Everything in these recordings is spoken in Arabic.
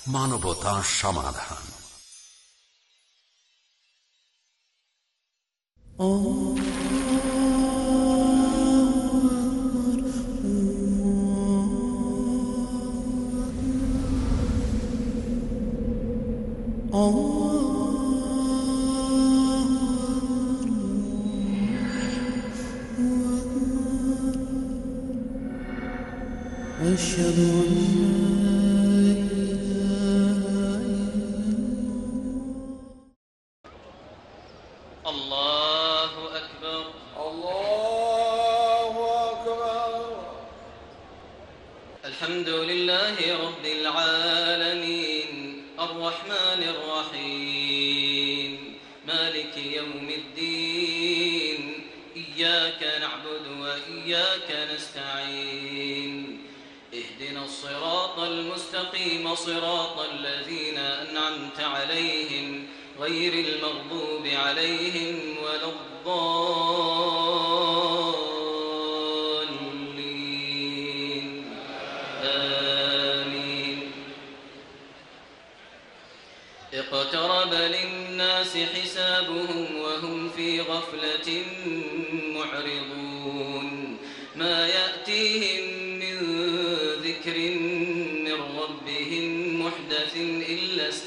বাংলা মানবতা সমাধান أشهد أن المستقيم صراط الذين أنعمت عليهم غير المغضوب عليهم ولا الضالين. آمين. اقترب للناس حسابهم وهم في غفلة معرضون ما يأتيهم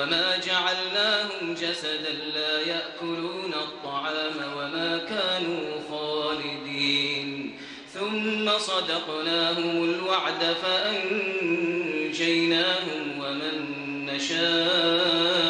وما جعلناهم جسدا لا يأكلون الطعام وما كانوا خالدين. ثم صدقناهم الوعد فأنجيناهم ومن نشاء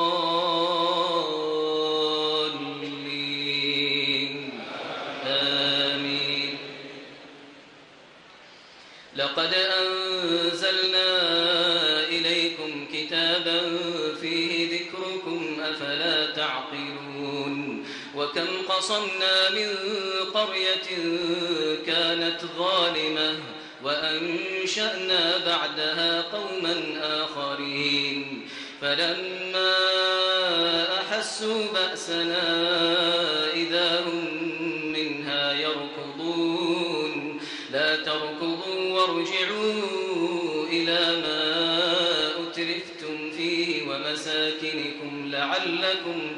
وكم قصمنا من قرية كانت ظالمة وأنشأنا بعدها قوما آخرين. فلما أحسوا بأسنا إذا هم منها يركضون. لا تركضوا وارجعوا إلى ما أترفتم فيه ومساكنكم لعلكم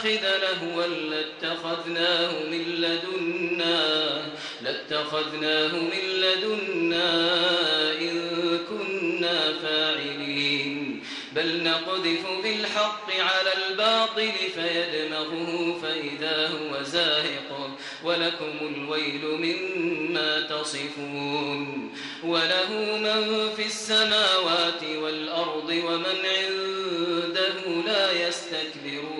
نتخذ لهوا لاتخذناه من لدنا لاتخذناه من لدنا إن كنا فاعلين. بل نقذف بالحق على الباطل فيدمغه فإذا هو زاهق ولكم الويل مما تصفون. وله من في السماوات والأرض ومن عنده لا يستكبرون.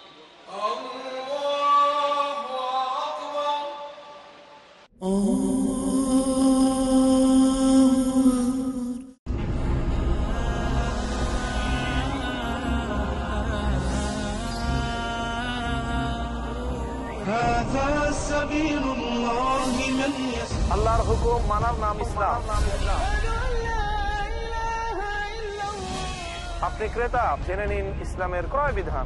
আল্লাহর হুকুম মানার নাম ইসলাম। আপনি ক্রেতা জেনে নিন ইসলামের ক্রয় বিধান।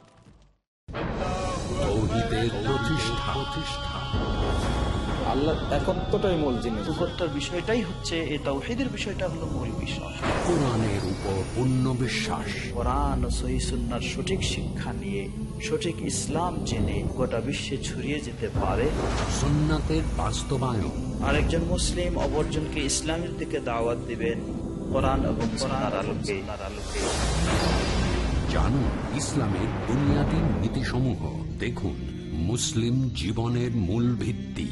প্রতিষ্ঠা। প্রতিষ্ঠা। আল্লাহ একত্বটাই মূল জিনিস। উপরটার বিষয়টাই হচ্ছে এই তাওহীদের বিষয়টা হলো মূল বিষয়। কোরআনের উপর পূর্ণ বিশ্বাস। কোরআন ও সহি সঠিক শিক্ষা নিয়ে সঠিক ইসলাম জেনে গোটা বিশ্বে ছড়িয়ে যেতে পারে। সুন্নাতের বাস্তবায়ন। আরেকজন মুসলিম অপরজনকে ইসলামের দিকে দাওয়াত দিবেন কোরআন এবং কোরআন আলোকে আলোকে। জানুন ইসলামের বুনিয়াদী নীতিসমূহ। দেখুন। মুসলিম জীবনের মূল ভিত্তি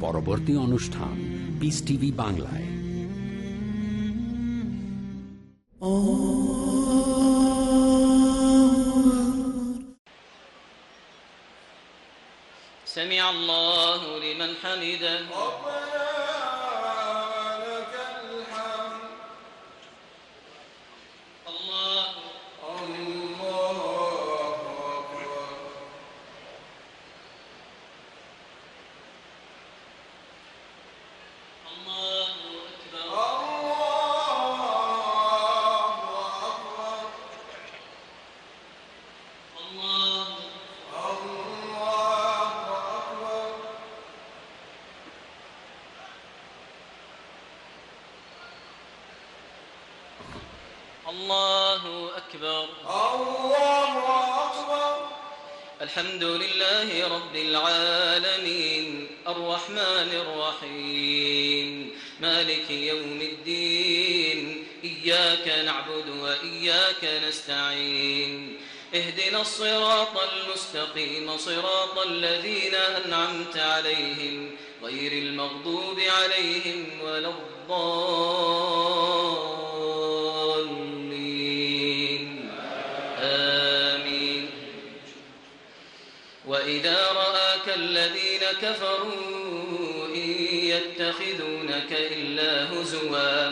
পরবর্তী অনুষ্ঠান পিস টিভি বাংলায় سمع الله لمن حمده الصراط المستقيم صراط الذين أنعمت عليهم غير المغضوب عليهم ولا الضالين. آمين. وإذا رآك الذين كفروا إن يتخذونك إلا هزوا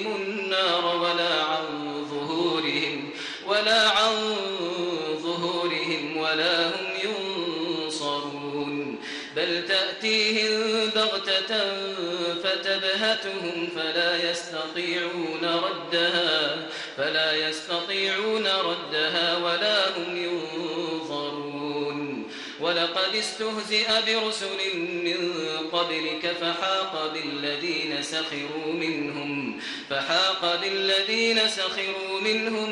ولا عن ظهورهم ولا هم ينصرون. بل تأتيهم بغتة فتبهتهم فلا يستطيعون ردها فلا يستطيعون ردها ولا هم ينظرون. ولقد استهزئ برسل من قبلك فحاق بالذين سخروا منهم فحاق بالذين سخروا منهم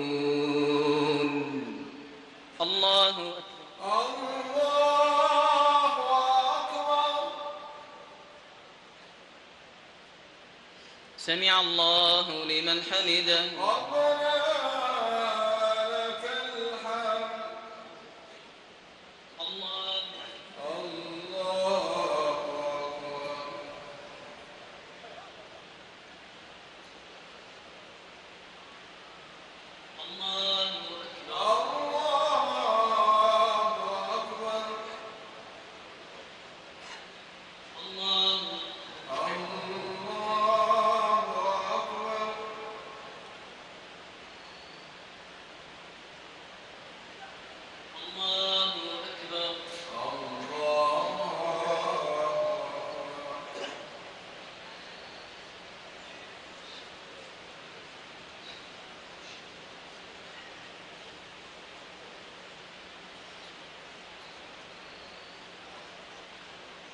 سمع الله لمن حمده ربنا لك الحمد الله الله أكبر الله أكبر الله أكبر الله الله أكبر الله أكبر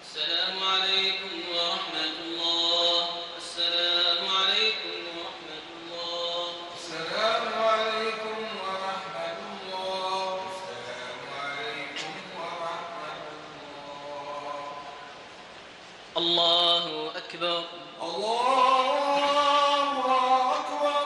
السلام عليكم ورحمة الله السلام عليكم ورحمة الله السلام عليكم ورحمة الله السلام عليكم ورحمة الله الله أكبر الله أكبر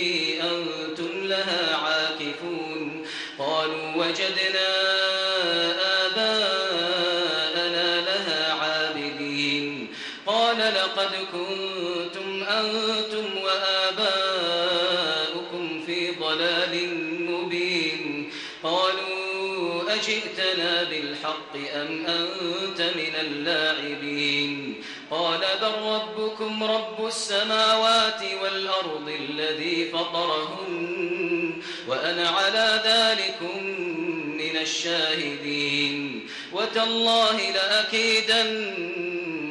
اللاعبين قال بل ربكم رب السماوات والأرض الذي فطرهن وأنا على ذلكم من الشاهدين. وتالله لأكيدن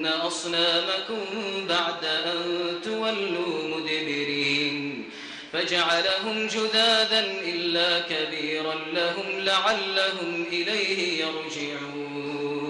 أصنامكم بعد أن تولوا مدبرين. فجعلهم جذاذا إلا كبيرا لهم لعلهم إليه يرجعون.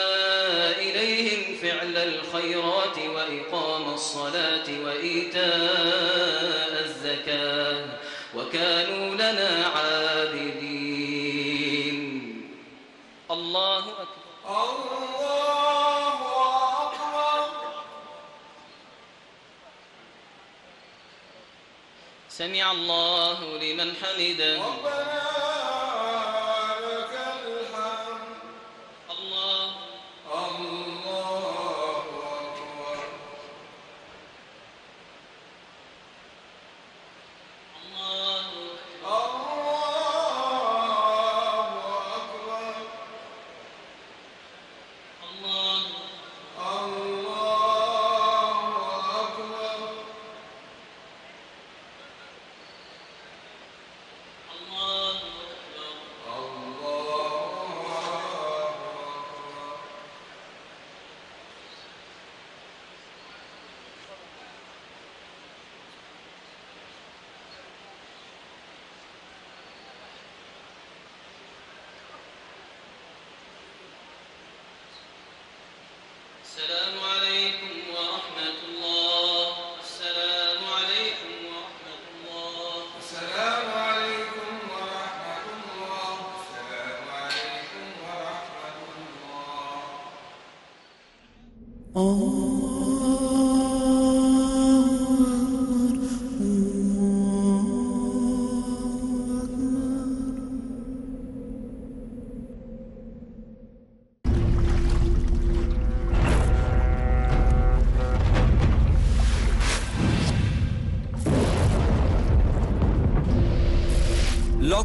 فعل الخيرات وإقام الصلاة وإيتاء الزكاة وكانوا لنا عابدين. الله أكبر. الله أكبر. سمع الله لمن حمده. ربنا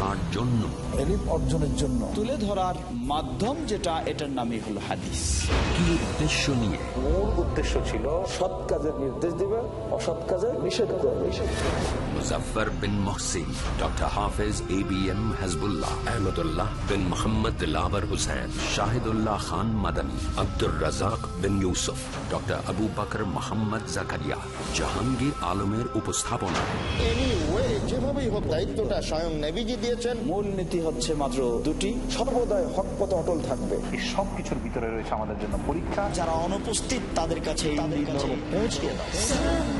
কার জন্য। এলিম অর্জনের জন্য। তুলে ধরার মাধ্যম যেটা এটার নামই হলো হাদিস। কি উদ্দেশ্য নিয়ে? মূল উদ্দেশ্য ছিল সৎ কাজের নির্দেশ দিবে অসৎ কাজের নিষেধ করবে Muzaffar bin Mohsin doctor Hafez A B M Hizbullah Ahmadullah bin Mohammad Dilawar Hussain Shahidullah Khan Madani Abdur Razzak bin Yusuf doctor Abu Bakr Mohammad Zakaria Jahangir আলমের উপস্থাপনা। যেভাবেই হোক দায়িত্বটা স্বয়ং নেভিজি দিয়েছেন। মূল নীতি হচ্ছে মাত্র দুটি। সর্বদাই হক পথে অটল থাকবে। এই সব কিছুর ভিতরে রয়েছে আমাদের জন্য পরীক্ষা। যারা অনুপস্থিত তাদের কাছে পৌঁছে দাও